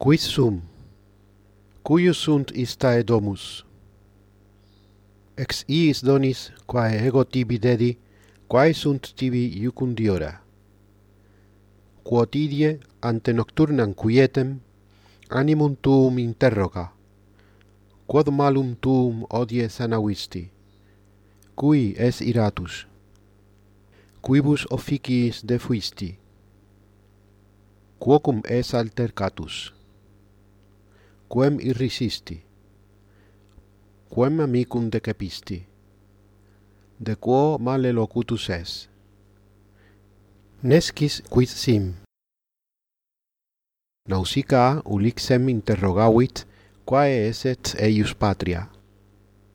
Quis sum? Cuius sunt istae domus? Ex iis donis, quae ego tibi dedi, quae sunt tibi iucundiora. Quotidie ante nocturnam quietem, animum tuum interroga, quod malum tuum odie sanavisti, cui es iratus, quibus officiis defuisti, quocum es altercatus quem irrisisti, quem amicum decepisti, de quo male locutus es. Nescis quid sim. Nausica ulixem interrogavit quae eset eius patria.